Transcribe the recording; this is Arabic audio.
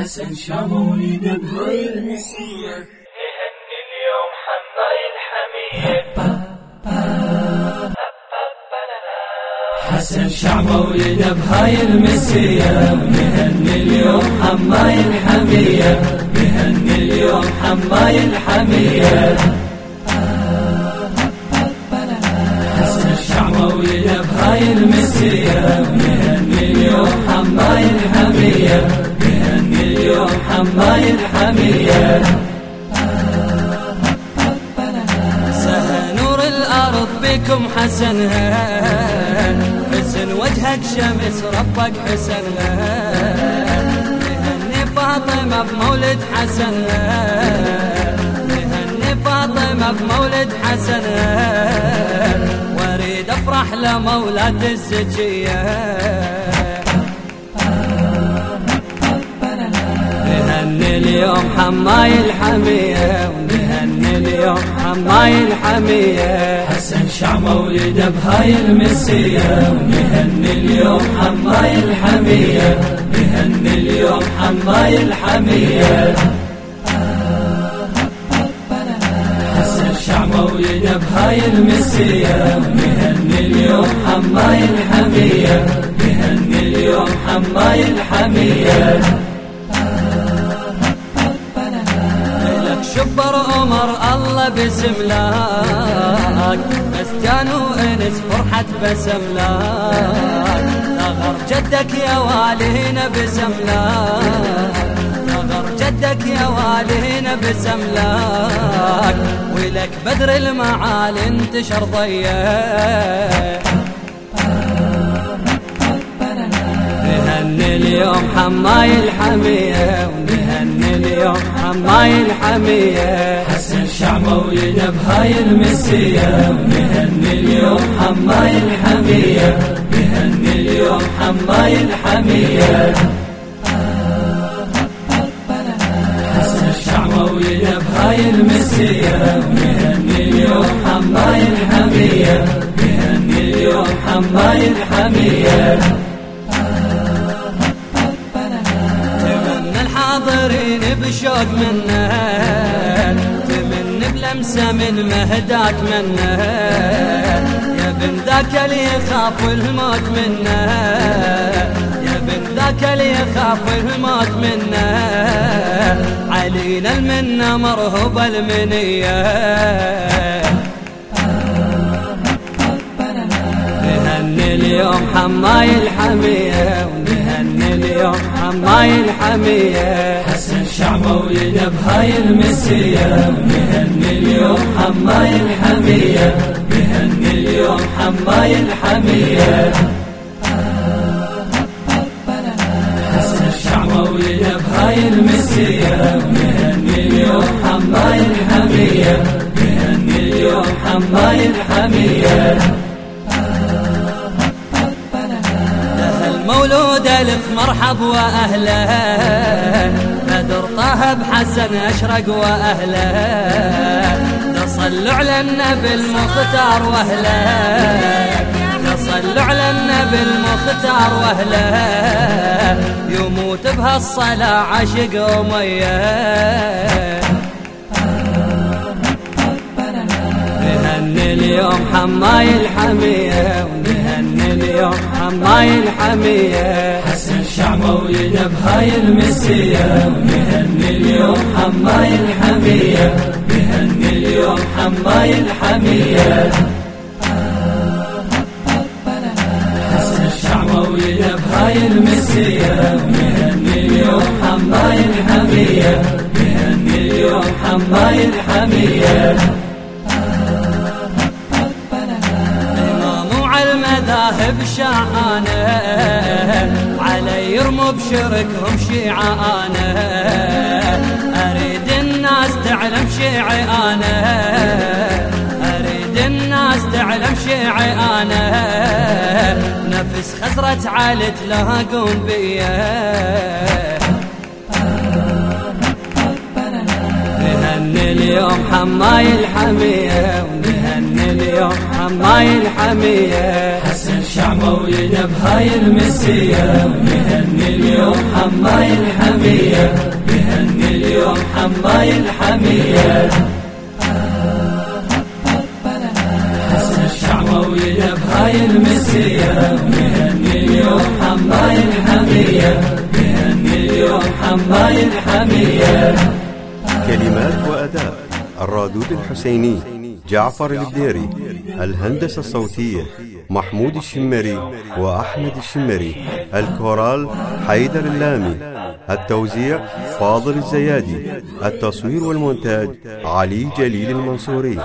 حسن شاموني بهاي المسية يهني اليوم حماي الحمية حسن شعبه ولد بهاي المسية. ونهني اليوم حماي الحمية. نهني اليوم حماي الحمية. حسن شعبه ولد بهاي المسية. ونهني اليوم حماي الحمية. حماي الحمية سهى نور الأرض بكم حسنها حسن وجهك شمس ربك حسنها نهني فاطمة بمولد حسنها نهني فاطمة بمولد حسنها واريد أفرح لمولات الزكية. نهني اليوم حماي الحمية ونهني اليوم حماي الحمية. حسن شعبه ولد بهاي المسية ونهني اليوم حماي الحمية نهني اليوم حماي الحمية. حسن شعبه ولد بهاي المسية ونهني اليوم حماي الحمية نهني اليوم حماي الحمية. لك شبر عمر الله بسم لك. مسكن وانس فرحة بسم لك. ثغر جدك يا والينا بسم لك. ثغر جدك يا والينا بسم لك. ولك بدر المعالي انتشر ضيق. اليوم حماي الحمية اليوم حماي الحمية. حسن شعبه ولد بهاي المسية. ونهني اليوم حماي الحمية. نهني اليوم حماي الحمية. حسن شعبه ولد بهاي المسية. ونهني اليوم حماي الحمية. نهني اليوم حماي الحمية. الحاضرين بشوق منه تمنى بلمسة من مهداك منه. يا بن ذاك اللي يخاف الموت منه يا بن ذاك اللي يخاف الموت منه. علينا المنة مرهوب المنية. نهني اليوم حماي الحمية. اليوم حماي الحمية. حسن شعبه ولد بهاي المسية. ونهني اليوم حماي الحمية. نهني اليوم حماي الحمية. ولد بهاي المسية. ونهني اليوم حماي الحمية. نهني اليوم حماي الحمية. المولود ألف مرحب وأهله. بدر طه بحسن أشرق وأهله. تصلوا على النبي المختار وأهله. تصلوا على النبي المختار وأهله. يموت بهالصلاة عشق أميه. نهني اليوم حماي الحمية. اليوم حماي الحمية. حسن شعبه ولد بهاي المسية. ونهني اليوم حماي الحمية. نهني اليوم حماي الحمية. حسن شعبه ولد بهاي المسية. ونهني اليوم حماي الحمية. نهني اليوم حماي الحمية. المذاهب شعانة علي يرموا بشركهم شيعانة. أريد الناس تعلم شيعي أنا أريد الناس تعلم شيعي أنا نفس خزرة علي تلاقون بيه نهني اليوم حماي الحمية اليوم حماي الحمية. حسن شع مولده بهاي المسية. مهني اليوم حماي الحمية. مهني اليوم حماي الحمية. حسن شع مولده بهاي المسية. مهني اليوم حماي الحمية. مهني اليوم حماي الحمية. كلمات وأداء الرادود الحسيني جعفر البديري الهندسة الصوتية محمود الشمري وأحمد الشمري الكورال حيدر اللامي التوزيع فاضل الزيادي التصوير والمونتاج علي جليل المنصوري.